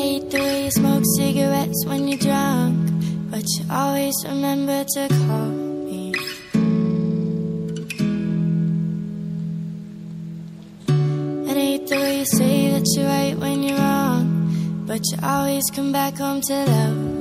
hate the way you smoke cigarettes when you're drunk, but you always remember to call me. And I hate the way you say that you're right when you're wrong, but you always come back home to love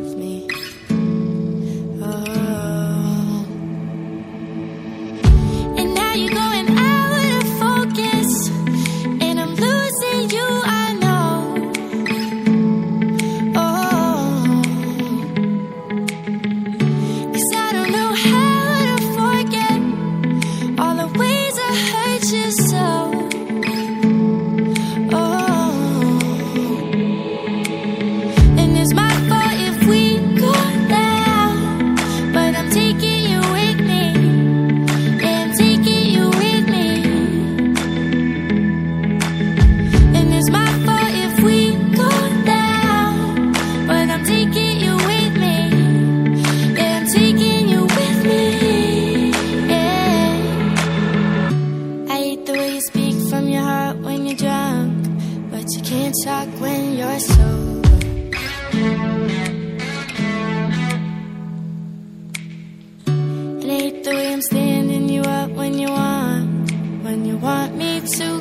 talk when you're sober. And hate the way I'm standing you up when you want, when you want me to